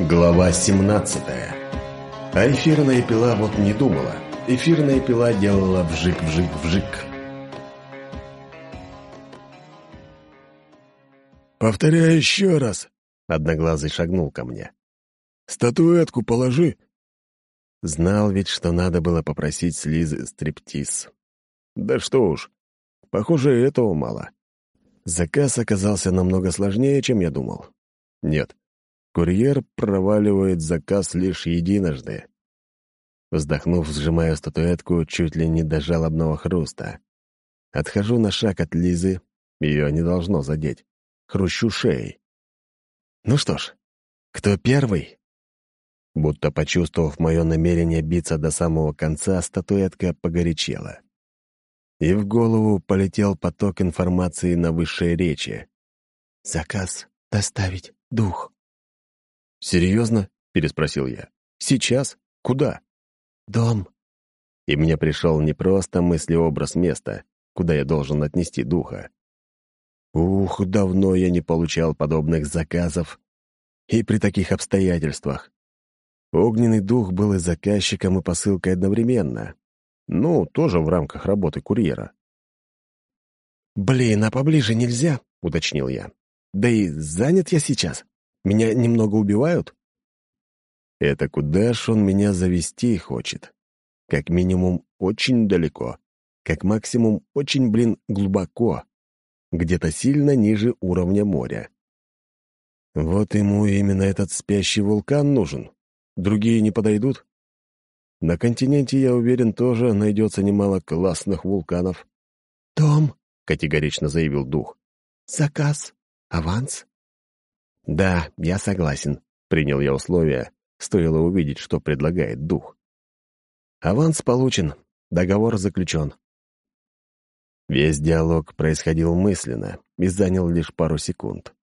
Глава 17 А эфирная пила вот не думала. Эфирная пила делала вжик-вжик-вжик. «Повторяю еще раз!» — Одноглазый шагнул ко мне. «Статуэтку положи!» Знал ведь, что надо было попросить с Лизы стриптиз. Да что уж, похоже, этого мало. Заказ оказался намного сложнее, чем я думал. Нет, Курьер проваливает заказ лишь единожды. Вздохнув, сжимаю статуэтку чуть ли не до жалобного хруста. Отхожу на шаг от Лизы, ее не должно задеть. Хрущу шеей. Ну что ж, кто первый? Будто почувствовав мое намерение биться до самого конца, статуэтка погорячела. И в голову полетел поток информации на высшей речи. «Заказ доставить дух». «Серьезно?» — переспросил я. «Сейчас? Куда?» «Дом». И мне пришел не просто мыслеобраз места, куда я должен отнести духа. Ух, давно я не получал подобных заказов. И при таких обстоятельствах. Огненный дух был и заказчиком, и посылкой одновременно. Ну, тоже в рамках работы курьера. «Блин, а поближе нельзя?» — уточнил я. «Да и занят я сейчас». Меня немного убивают?» «Это куда ж он меня завести хочет? Как минимум, очень далеко. Как максимум, очень, блин, глубоко. Где-то сильно ниже уровня моря. Вот ему именно этот спящий вулкан нужен. Другие не подойдут? На континенте, я уверен, тоже найдется немало классных вулканов. «Том», — категорично заявил дух, — «заказ, аванс». «Да, я согласен», — принял я условия, стоило увидеть, что предлагает дух. «Аванс получен, договор заключен». Весь диалог происходил мысленно и занял лишь пару секунд.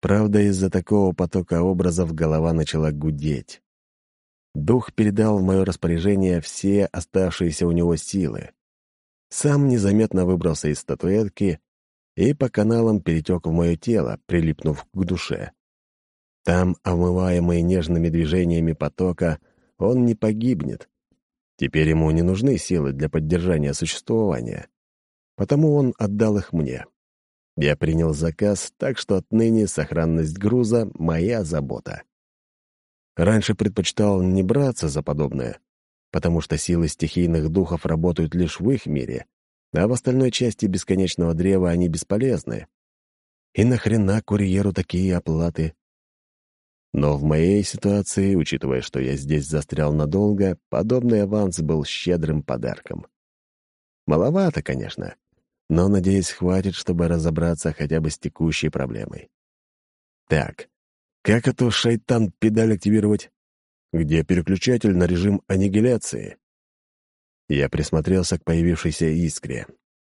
Правда, из-за такого потока образов голова начала гудеть. Дух передал в мое распоряжение все оставшиеся у него силы. Сам незаметно выбрался из статуэтки и по каналам перетек в мое тело, прилипнув к душе. Там, омываемый нежными движениями потока, он не погибнет. Теперь ему не нужны силы для поддержания существования. Потому он отдал их мне. Я принял заказ, так что отныне сохранность груза — моя забота. Раньше предпочитал не браться за подобное, потому что силы стихийных духов работают лишь в их мире, а в остальной части бесконечного древа они бесполезны. И нахрена курьеру такие оплаты? Но в моей ситуации, учитывая, что я здесь застрял надолго, подобный аванс был щедрым подарком. Маловато, конечно, но, надеюсь, хватит, чтобы разобраться хотя бы с текущей проблемой. Так, как эту шайтан-педаль активировать? Где переключатель на режим аннигиляции? Я присмотрелся к появившейся искре.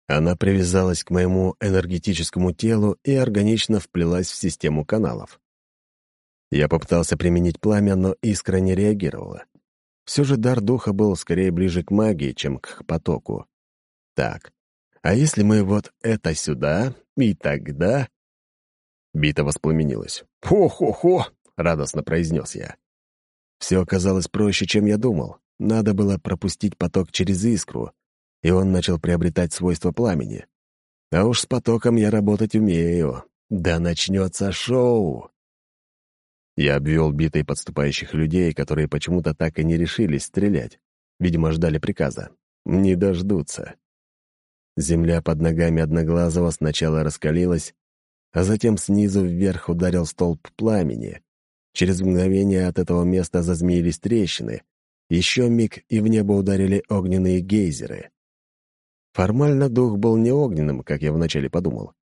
Она привязалась к моему энергетическому телу и органично вплелась в систему каналов. Я попытался применить пламя, но искра не реагировала. Все же дар духа был скорее ближе к магии, чем к потоку. Так, а если мы вот это сюда, и тогда... Бита воспламенилась. «Хо-хо-хо!» — радостно произнес я. Все оказалось проще, чем я думал. Надо было пропустить поток через искру, и он начал приобретать свойства пламени. А уж с потоком я работать умею. Да начнется шоу! Я обвел битой подступающих людей, которые почему-то так и не решились стрелять. Видимо, ждали приказа. Не дождутся. Земля под ногами Одноглазого сначала раскалилась, а затем снизу вверх ударил столб пламени. Через мгновение от этого места зазмеились трещины, еще миг, и в небо ударили огненные гейзеры. Формально дух был не огненным, как я вначале подумал.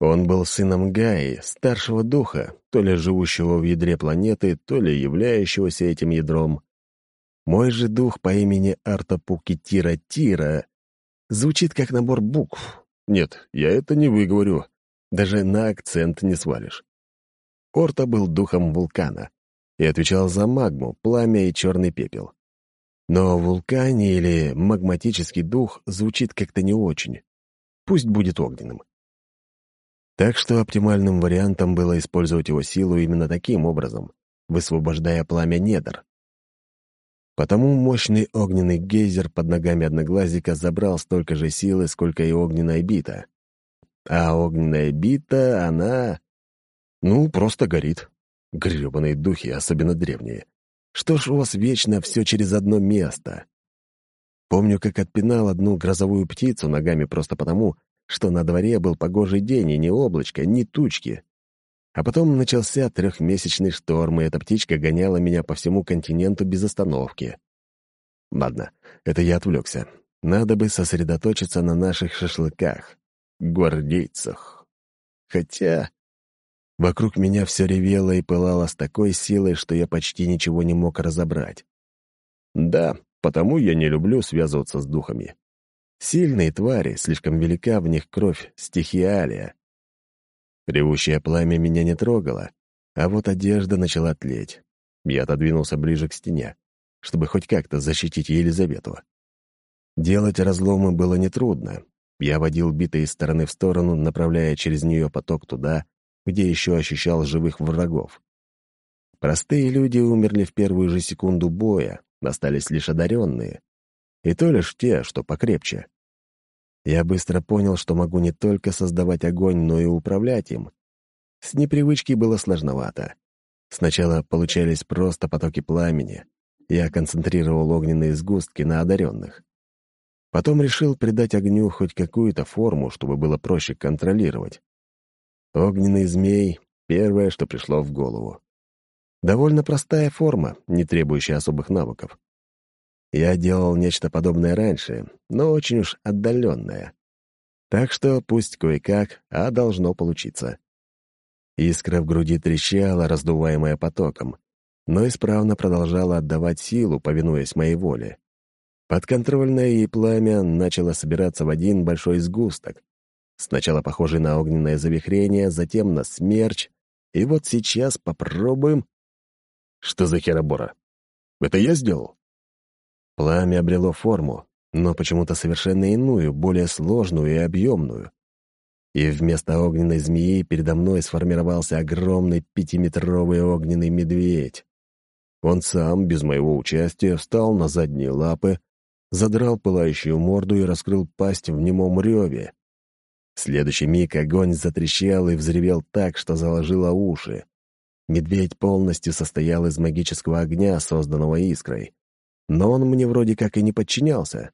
Он был сыном Гаи, старшего духа, то ли живущего в ядре планеты, то ли являющегося этим ядром. Мой же дух по имени Артапукитира Тира звучит как набор букв. Нет, я это не выговорю. Даже на акцент не свалишь. Орта был духом вулкана и отвечал за магму, пламя и черный пепел. Но вулкане или магматический дух звучит как-то не очень. Пусть будет огненным. Так что оптимальным вариантом было использовать его силу именно таким образом, высвобождая пламя недр. Потому мощный огненный гейзер под ногами одноглазика забрал столько же силы, сколько и огненная бита. А огненная бита, она... Ну, просто горит. Грёбаные духи, особенно древние. Что ж у вас вечно все через одно место? Помню, как отпинал одну грозовую птицу ногами просто потому, что на дворе был погожий день, и ни облачка, ни тучки. А потом начался трехмесячный шторм, и эта птичка гоняла меня по всему континенту без остановки. Ладно, это я отвлекся. Надо бы сосредоточиться на наших шашлыках, гвардейцах. Хотя вокруг меня все ревело и пылало с такой силой, что я почти ничего не мог разобрать. Да, потому я не люблю связываться с духами. Сильные твари, слишком велика в них кровь стихиалия. Ревущее пламя меня не трогало, а вот одежда начала тлеть. Я отодвинулся ближе к стене, чтобы хоть как-то защитить Елизавету. Делать разломы было нетрудно. Я водил битой из стороны в сторону, направляя через нее поток туда, где еще ощущал живых врагов. Простые люди умерли в первую же секунду боя, остались лишь одаренные. И то лишь те, что покрепче. Я быстро понял, что могу не только создавать огонь, но и управлять им. С непривычки было сложновато. Сначала получались просто потоки пламени. Я концентрировал огненные сгустки на одаренных. Потом решил придать огню хоть какую-то форму, чтобы было проще контролировать. Огненный змей — первое, что пришло в голову. Довольно простая форма, не требующая особых навыков. Я делал нечто подобное раньше, но очень уж отдаленное. Так что пусть кое-как, а должно получиться. Искра в груди трещала, раздуваемая потоком, но исправно продолжала отдавать силу, повинуясь моей воле. Подконтрольное ей пламя начало собираться в один большой сгусток. Сначала похожий на огненное завихрение, затем на смерч. И вот сейчас попробуем... Что за херобора? Это я сделал? Пламя обрело форму, но почему-то совершенно иную, более сложную и объемную. И вместо огненной змеи передо мной сформировался огромный пятиметровый огненный медведь. Он сам, без моего участия, встал на задние лапы, задрал пылающую морду и раскрыл пасть в немом реве. Следующий миг огонь затрещал и взревел так, что заложило уши. Медведь полностью состоял из магического огня, созданного искрой но он мне вроде как и не подчинялся.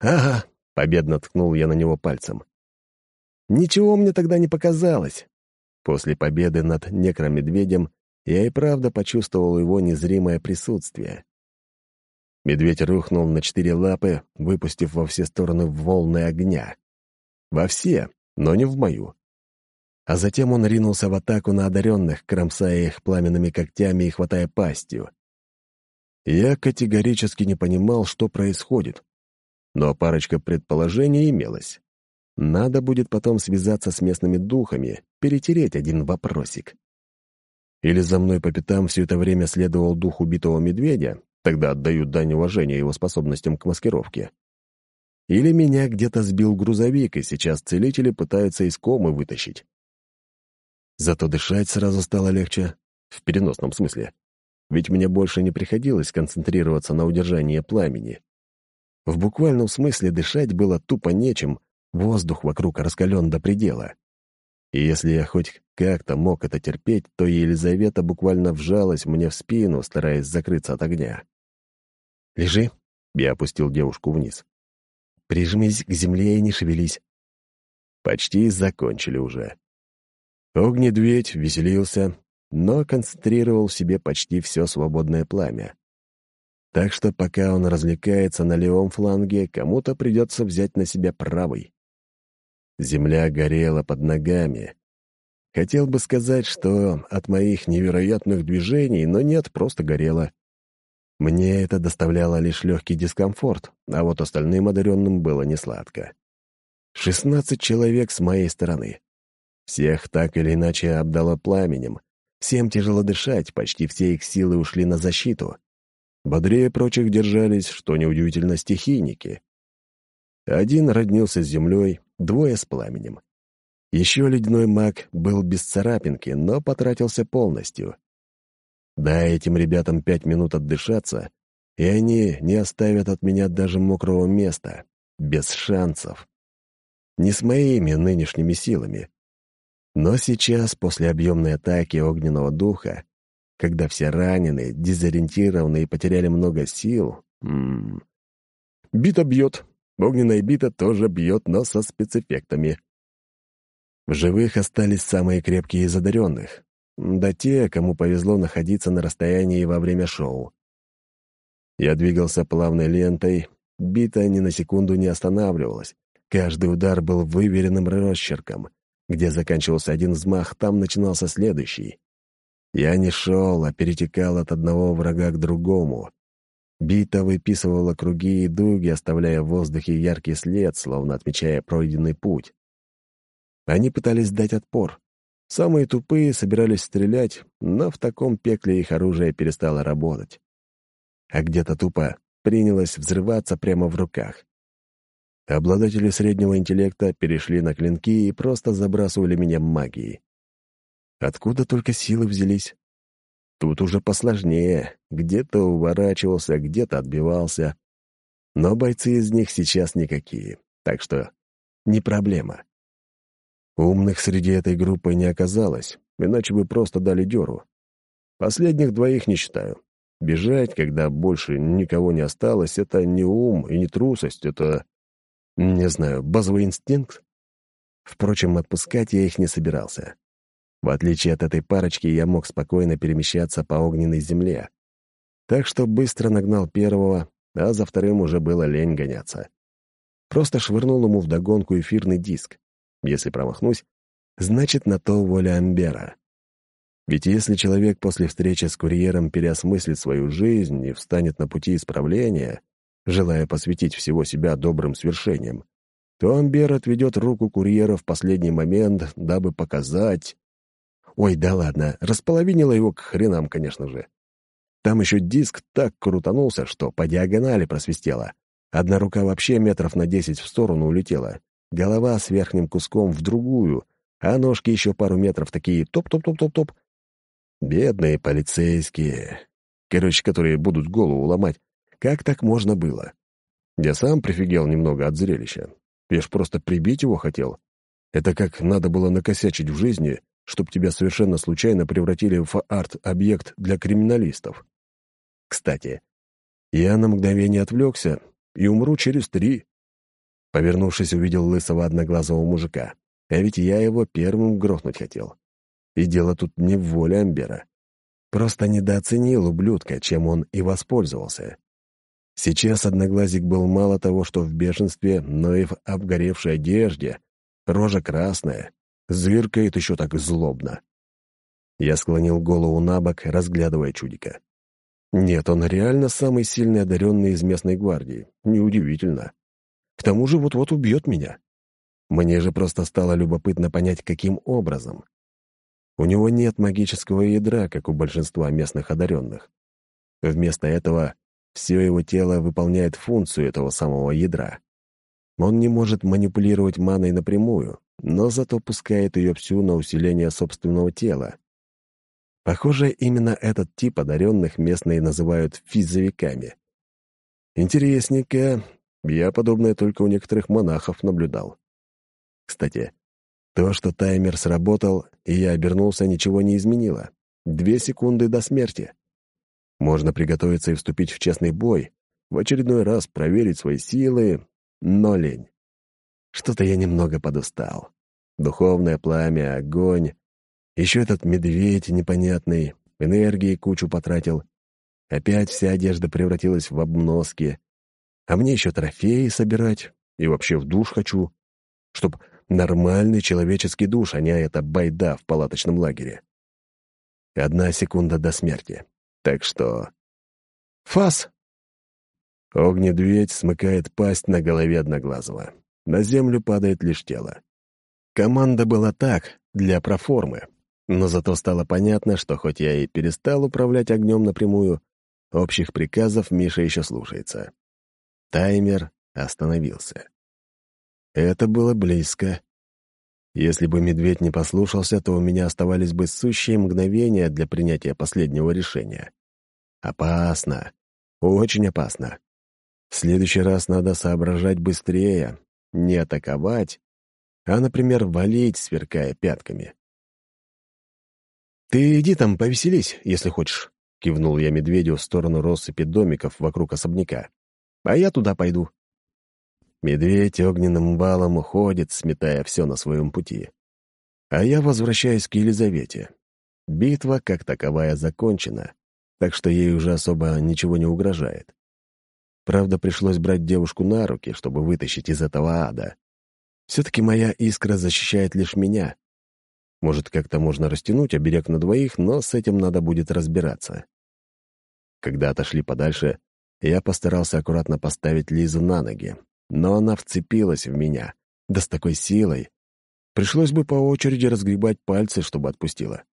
«Ага», — победно ткнул я на него пальцем. «Ничего мне тогда не показалось». После победы над некромедведем я и правда почувствовал его незримое присутствие. Медведь рухнул на четыре лапы, выпустив во все стороны волны огня. Во все, но не в мою. А затем он ринулся в атаку на одаренных, кромсая их пламенными когтями и хватая пастью. Я категорически не понимал, что происходит. Но парочка предположений имелась. Надо будет потом связаться с местными духами, перетереть один вопросик. Или за мной по пятам все это время следовал дух убитого медведя, тогда отдаю дань уважения его способностям к маскировке. Или меня где-то сбил грузовик, и сейчас целители пытаются из комы вытащить. Зато дышать сразу стало легче, в переносном смысле ведь мне больше не приходилось концентрироваться на удержании пламени. В буквальном смысле дышать было тупо нечем, воздух вокруг раскален до предела. И если я хоть как-то мог это терпеть, то Елизавета буквально вжалась мне в спину, стараясь закрыться от огня. «Лежи», — я опустил девушку вниз. «Прижмись к земле и не шевелись». Почти закончили уже. Огнедведь веселился, но концентрировал в себе почти все свободное пламя. Так что пока он развлекается на левом фланге, кому-то придется взять на себя правый. Земля горела под ногами. Хотел бы сказать, что от моих невероятных движений, но нет, просто горела. Мне это доставляло лишь легкий дискомфорт, а вот остальным одаренным было несладко. Шестнадцать человек с моей стороны. Всех так или иначе обдало пламенем, Всем тяжело дышать, почти все их силы ушли на защиту. Бодрее прочих держались, что неудивительно, стихийники. Один роднился с землей, двое с пламенем. Еще ледяной маг был без царапинки, но потратился полностью. Дай этим ребятам пять минут отдышаться, и они не оставят от меня даже мокрого места. Без шансов. Не с моими нынешними силами. Но сейчас, после объемной атаки огненного духа, когда все ранены, дезориентированы и потеряли много сил... М -м, бита бьет. Огненная бита тоже бьет, но со спецэффектами. В живых остались самые крепкие из одаренных. Да те, кому повезло находиться на расстоянии во время шоу. Я двигался плавной лентой, бита ни на секунду не останавливалась. Каждый удар был выверенным росчерком. Где заканчивался один взмах, там начинался следующий. Я не шел, а перетекал от одного врага к другому. Бита выписывала круги и дуги, оставляя в воздухе яркий след, словно отмечая пройденный путь. Они пытались дать отпор. Самые тупые собирались стрелять, но в таком пекле их оружие перестало работать. А где-то тупо принялось взрываться прямо в руках. Обладатели среднего интеллекта перешли на клинки и просто забрасывали меня магией. Откуда только силы взялись? Тут уже посложнее. Где-то уворачивался, где-то отбивался. Но бойцы из них сейчас никакие, так что не проблема. Умных среди этой группы не оказалось, иначе бы просто дали дёру. Последних двоих не считаю. Бежать, когда больше никого не осталось, это не ум и не трусость, это не знаю, базовый инстинкт? Впрочем, отпускать я их не собирался. В отличие от этой парочки, я мог спокойно перемещаться по огненной земле. Так что быстро нагнал первого, а за вторым уже было лень гоняться. Просто швырнул ему вдогонку эфирный диск. Если промахнусь, значит, на то воля Амбера. Ведь если человек после встречи с курьером переосмыслит свою жизнь и встанет на пути исправления, желая посвятить всего себя добрым свершениям, то Амбер отведет руку курьера в последний момент, дабы показать... Ой, да ладно, располовинила его к хренам, конечно же. Там еще диск так крутанулся, что по диагонали просвистела. Одна рука вообще метров на десять в сторону улетела. Голова с верхним куском в другую, а ножки еще пару метров такие топ-топ-топ-топ-топ. Бедные полицейские. Короче, которые будут голову ломать, как так можно было? Я сам прифигел немного от зрелища. Я ж просто прибить его хотел. Это как надо было накосячить в жизни, чтобы тебя совершенно случайно превратили в арт-объект для криминалистов. Кстати, я на мгновение отвлекся и умру через три. Повернувшись, увидел лысого одноглазого мужика. А ведь я его первым грохнуть хотел. И дело тут не в воле Амбера. Просто недооценил ублюдка, чем он и воспользовался. Сейчас Одноглазик был мало того, что в бешенстве, но и в обгоревшей одежде, рожа красная, зыркает еще так злобно. Я склонил голову на бок, разглядывая чудика. Нет, он реально самый сильный одаренный из местной гвардии. Неудивительно. К тому же вот-вот убьет меня. Мне же просто стало любопытно понять, каким образом. У него нет магического ядра, как у большинства местных одаренных. Вместо этого все его тело выполняет функцию этого самого ядра. Он не может манипулировать маной напрямую, но зато пускает ее всю на усиление собственного тела. Похоже, именно этот тип одаренных местные называют физовиками. Интересненько. Я подобное только у некоторых монахов наблюдал. Кстати, то, что таймер сработал, и я обернулся, ничего не изменило. Две секунды до смерти. Можно приготовиться и вступить в честный бой, в очередной раз проверить свои силы, но лень. Что-то я немного подустал. Духовное пламя, огонь. Еще этот медведь непонятный, энергии кучу потратил. Опять вся одежда превратилась в обноски. А мне еще трофеи собирать. И вообще в душ хочу. Чтоб нормальный человеческий душ, а не эта байда в палаточном лагере. Одна секунда до смерти. Так что... Фас! Огнедведь смыкает пасть на голове Одноглазого. На землю падает лишь тело. Команда была так, для проформы. Но зато стало понятно, что хоть я и перестал управлять огнем напрямую, общих приказов Миша еще слушается. Таймер остановился. Это было близко. Если бы медведь не послушался, то у меня оставались бы сущие мгновения для принятия последнего решения. Опасно. Очень опасно. В следующий раз надо соображать быстрее, не атаковать, а, например, валить, сверкая пятками. «Ты иди там повеселись, если хочешь», — кивнул я медведю в сторону россыпи домиков вокруг особняка. «А я туда пойду». Медведь огненным балом уходит, сметая все на своем пути. А я возвращаюсь к Елизавете. Битва, как таковая, закончена, так что ей уже особо ничего не угрожает. Правда, пришлось брать девушку на руки, чтобы вытащить из этого ада. Все-таки моя искра защищает лишь меня. Может, как-то можно растянуть оберег на двоих, но с этим надо будет разбираться. Когда отошли подальше, я постарался аккуратно поставить Лизу на ноги, но она вцепилась в меня, да с такой силой. Пришлось бы по очереди разгребать пальцы, чтобы отпустила.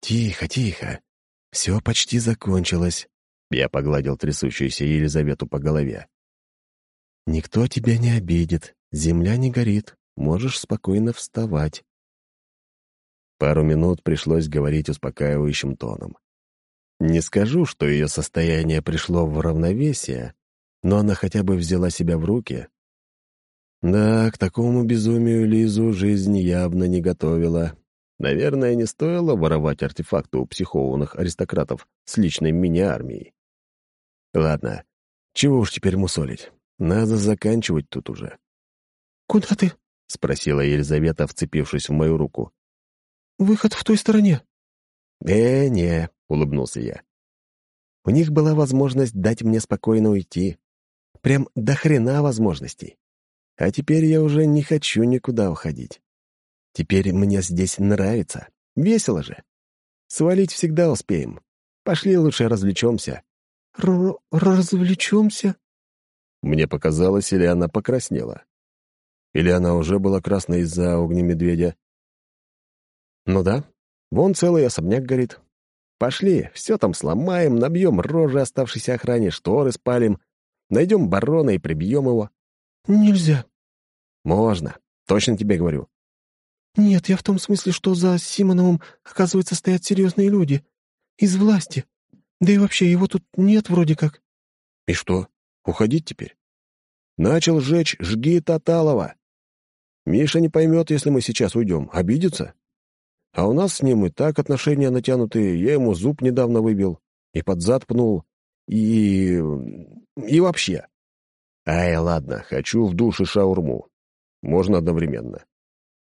«Тихо, тихо. Все почти закончилось», — я погладил трясущуюся Елизавету по голове. «Никто тебя не обидит, земля не горит, можешь спокойно вставать». Пару минут пришлось говорить успокаивающим тоном. Не скажу, что ее состояние пришло в равновесие, но она хотя бы взяла себя в руки. Да, к такому безумию Лизу жизнь явно не готовила. Наверное, не стоило воровать артефакты у психованных аристократов с личной мини-армией. Ладно, чего уж теперь мусолить. Надо заканчивать тут уже. «Куда ты?» — спросила Елизавета, вцепившись в мою руку. «Выход в той стороне». «Э, не», — улыбнулся я. У них была возможность дать мне спокойно уйти. Прям до хрена возможностей. А теперь я уже не хочу никуда уходить. Теперь мне здесь нравится. Весело же. Свалить всегда успеем. Пошли лучше развлечемся. Р развлечемся? Мне показалось, или она покраснела. Или она уже была красной из-за огнемедведя. Ну да, вон целый особняк горит. Пошли, все там сломаем, набьем рожи оставшейся охране, шторы спалим, Найдем барона и прибьем его». «Нельзя». «Можно. Точно тебе говорю». «Нет, я в том смысле, что за Симоновым, оказывается, стоят серьезные люди. Из власти. Да и вообще, его тут нет вроде как». «И что, уходить теперь?» «Начал жечь, жги Таталова. Миша не поймет, если мы сейчас уйдем. Обидится. А у нас с ним и так отношения натянутые. Я ему зуб недавно выбил и под зад пнул. И... и вообще. Ай, ладно, хочу в душ и шаурму. Можно одновременно.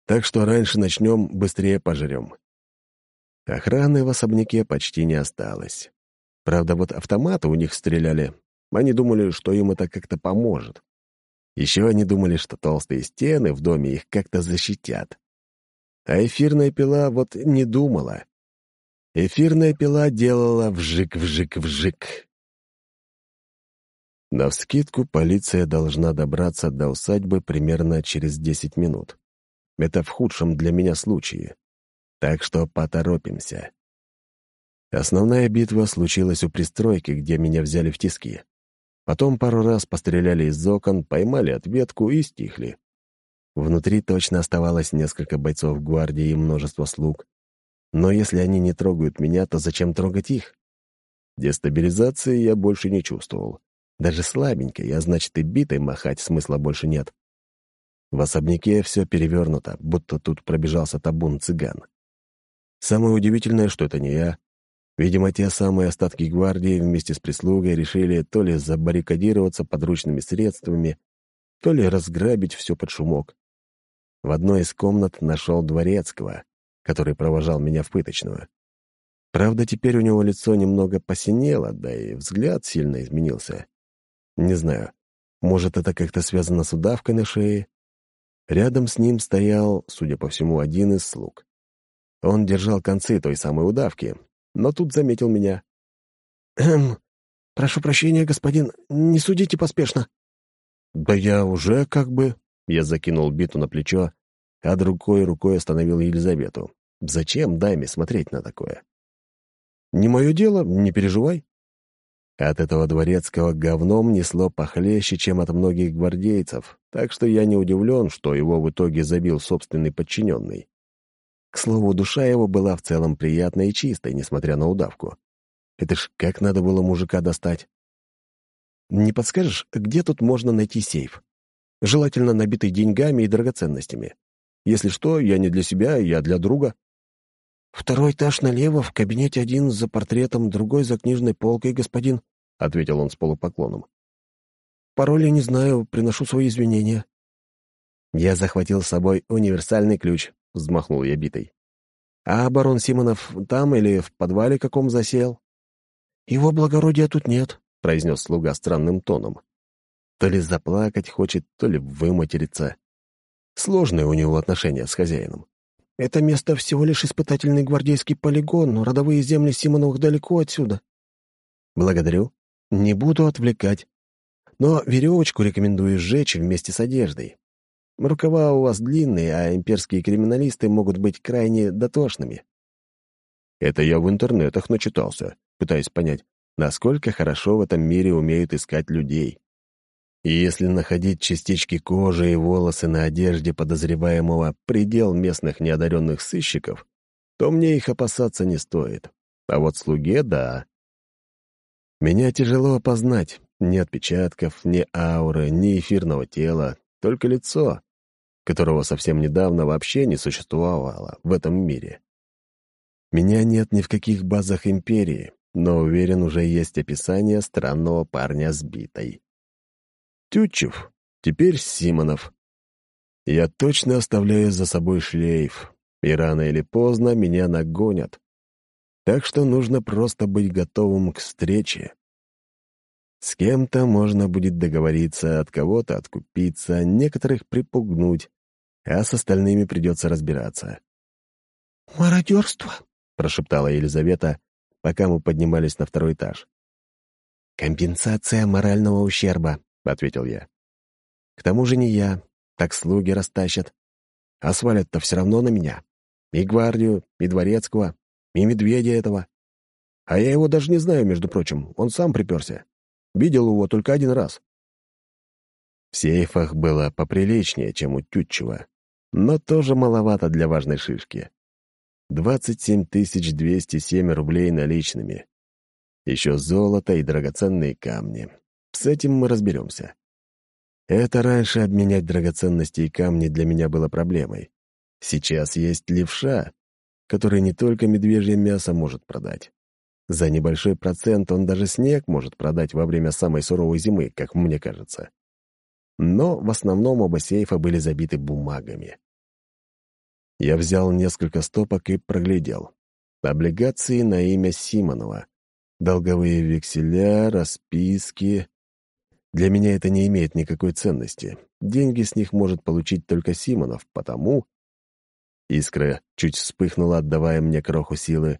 Так что раньше начнем, быстрее пожрем. Охраны в особняке почти не осталось. Правда, вот автоматы у них стреляли. Они думали, что им это как-то поможет. Еще они думали, что толстые стены в доме их как-то защитят. А эфирная пила вот не думала. Эфирная пила делала вжик-вжик-вжик. Навскидку полиция должна добраться до усадьбы примерно через 10 минут. Это в худшем для меня случае. Так что поторопимся. Основная битва случилась у пристройки, где меня взяли в тиски. Потом пару раз постреляли из окон, поймали ответку и стихли. Внутри точно оставалось несколько бойцов гвардии и множество слуг. Но если они не трогают меня, то зачем трогать их? Дестабилизации я больше не чувствовал. Даже слабенькой, а значит и битой махать смысла больше нет. В особняке все перевернуто, будто тут пробежался табун цыган. Самое удивительное, что это не я. Видимо, те самые остатки гвардии вместе с прислугой решили то ли забаррикадироваться подручными средствами, то ли разграбить все под шумок. В одной из комнат нашел дворецкого, который провожал меня в пыточную. Правда, теперь у него лицо немного посинело, да и взгляд сильно изменился. Не знаю, может, это как-то связано с удавкой на шее? Рядом с ним стоял, судя по всему, один из слуг. Он держал концы той самой удавки, но тут заметил меня. «Эм, прошу прощения, господин, не судите поспешно». «Да я уже как бы...» Я закинул биту на плечо, а другой рукой остановил Елизавету. «Зачем даме смотреть на такое?» «Не мое дело, не переживай». От этого дворецкого говном несло похлеще, чем от многих гвардейцев, так что я не удивлен, что его в итоге забил собственный подчиненный. К слову, душа его была в целом приятной и чистой, несмотря на удавку. Это ж как надо было мужика достать. Не подскажешь, где тут можно найти сейф? Желательно набитый деньгами и драгоценностями. Если что, я не для себя, я для друга. «Второй этаж налево, в кабинете один за портретом, другой за книжной полкой, господин», — ответил он с полупоклоном. «Пароля не знаю, приношу свои извинения». «Я захватил с собой универсальный ключ», — взмахнул я битой. «А барон Симонов там или в подвале каком засел?» «Его благородия тут нет», — произнес слуга странным тоном. То ли заплакать хочет, то ли выматериться. Сложные у него отношения с хозяином. Это место всего лишь испытательный гвардейский полигон, но родовые земли Симоновых далеко отсюда. Благодарю. Не буду отвлекать. Но веревочку рекомендую сжечь вместе с одеждой. Рукава у вас длинные, а имперские криминалисты могут быть крайне дотошными. Это я в интернетах начитался, пытаясь понять, насколько хорошо в этом мире умеют искать людей. И если находить частички кожи и волосы на одежде подозреваемого предел местных неодаренных сыщиков, то мне их опасаться не стоит. А вот слуге — да. Меня тяжело опознать. Ни отпечатков, ни ауры, ни эфирного тела, только лицо, которого совсем недавно вообще не существовало в этом мире. Меня нет ни в каких базах Империи, но уверен, уже есть описание странного парня с битой. Тютчев, теперь Симонов. Я точно оставляю за собой шлейф, и рано или поздно меня нагонят. Так что нужно просто быть готовым к встрече. С кем-то можно будет договориться, от кого-то откупиться, некоторых припугнуть, а с остальными придется разбираться. «Мародерство», — прошептала Елизавета, пока мы поднимались на второй этаж. «Компенсация морального ущерба», — ответил я. «К тому же не я, так слуги растащат. А свалят-то все равно на меня. И гвардию, и дворецкого, и медведя этого. А я его даже не знаю, между прочим, он сам приперся. Видел его только один раз». В сейфах было поприличнее, чем у Тютчева, но тоже маловато для важной шишки. 27 207 рублей наличными. Еще золото и драгоценные камни. С этим мы разберемся. Это раньше обменять драгоценности и камни для меня было проблемой. Сейчас есть левша, который не только медвежье мясо может продать. За небольшой процент он даже снег может продать во время самой суровой зимы, как мне кажется. Но в основном оба сейфа были забиты бумагами. Я взял несколько стопок и проглядел. Облигации на имя Симонова, долговые векселя, расписки. Для меня это не имеет никакой ценности. Деньги с них может получить только Симонов, потому... Искра чуть вспыхнула, отдавая мне кроху силы,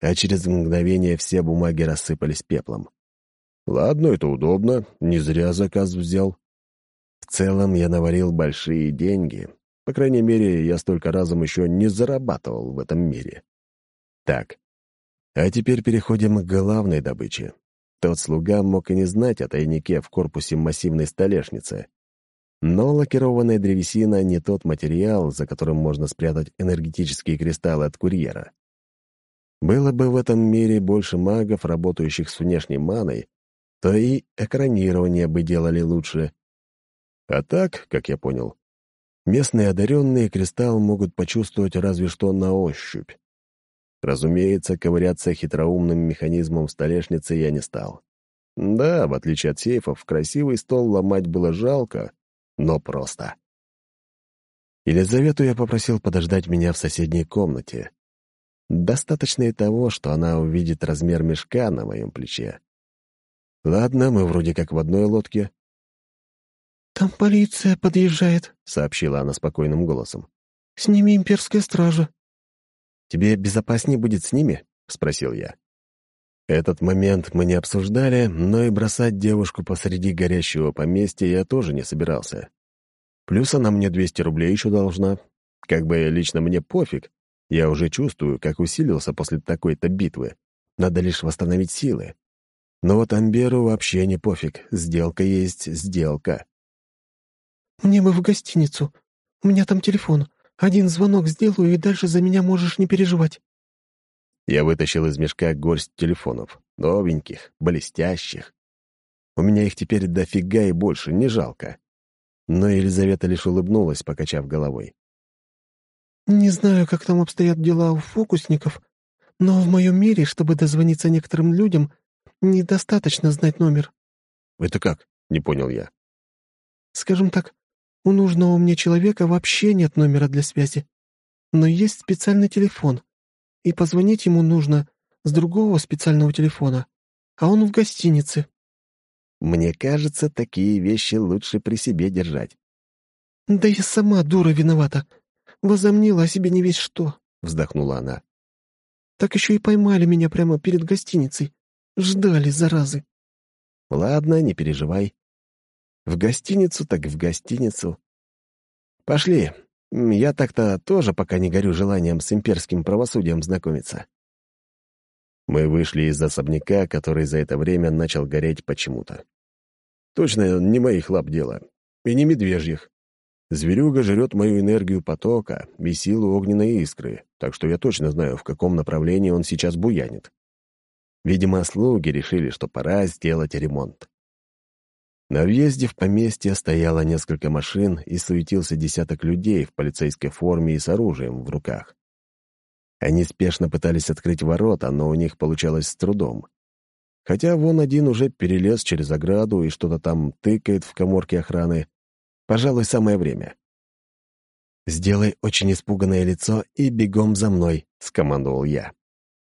а через мгновение все бумаги рассыпались пеплом. Ладно, это удобно, не зря заказ взял. В целом я наварил большие деньги. По крайней мере, я столько разом еще не зарабатывал в этом мире. Так, а теперь переходим к главной добыче. Тот слуга мог и не знать о тайнике в корпусе массивной столешницы. Но лакированная древесина — не тот материал, за которым можно спрятать энергетические кристаллы от курьера. Было бы в этом мире больше магов, работающих с внешней маной, то и экранирование бы делали лучше. А так, как я понял, местные одаренные кристалл могут почувствовать разве что на ощупь. Разумеется, ковыряться хитроумным механизмом в столешнице я не стал. Да, в отличие от сейфов, красивый стол ломать было жалко, но просто. Елизавету я попросил подождать меня в соседней комнате. Достаточно и того, что она увидит размер мешка на моем плече. Ладно, мы вроде как в одной лодке. «Там полиция подъезжает», — сообщила она спокойным голосом. «С ними имперская стража». «Тебе безопаснее будет с ними?» — спросил я. Этот момент мы не обсуждали, но и бросать девушку посреди горящего поместья я тоже не собирался. Плюс она мне 200 рублей еще должна. Как бы лично мне пофиг. Я уже чувствую, как усилился после такой-то битвы. Надо лишь восстановить силы. Но вот Амберу вообще не пофиг. Сделка есть сделка. «Мне бы в гостиницу. У меня там телефон. Один звонок сделаю, и дальше за меня можешь не переживать». Я вытащил из мешка горсть телефонов. Новеньких, блестящих. У меня их теперь дофига и больше, не жалко. Но Елизавета лишь улыбнулась, покачав головой. «Не знаю, как там обстоят дела у фокусников, но в моем мире, чтобы дозвониться некоторым людям, недостаточно знать номер». «Это как?» — не понял я. «Скажем так, у нужного мне человека вообще нет номера для связи. Но есть специальный телефон, и позвонить ему нужно с другого специального телефона, а он в гостинице». Мне кажется, такие вещи лучше при себе держать. «Да я сама, дура, виновата. Возомнила о себе не весь что», — вздохнула она. «Так еще и поймали меня прямо перед гостиницей. Ждали, заразы». «Ладно, не переживай. В гостиницу так в гостиницу. Пошли. Я так-то тоже пока не горю желанием с имперским правосудием знакомиться». Мы вышли из особняка, который за это время начал гореть почему-то. Точно не моих лап дело. И не медвежьих. Зверюга жрет мою энергию потока и силу огненной искры, так что я точно знаю, в каком направлении он сейчас буянит. Видимо, слуги решили, что пора сделать ремонт. На въезде в поместье стояло несколько машин и суетился десяток людей в полицейской форме и с оружием в руках. Они спешно пытались открыть ворота, но у них получалось с трудом. Хотя вон один уже перелез через ограду и что-то там тыкает в коморке охраны. Пожалуй, самое время. «Сделай очень испуганное лицо и бегом за мной», — скомандовал я.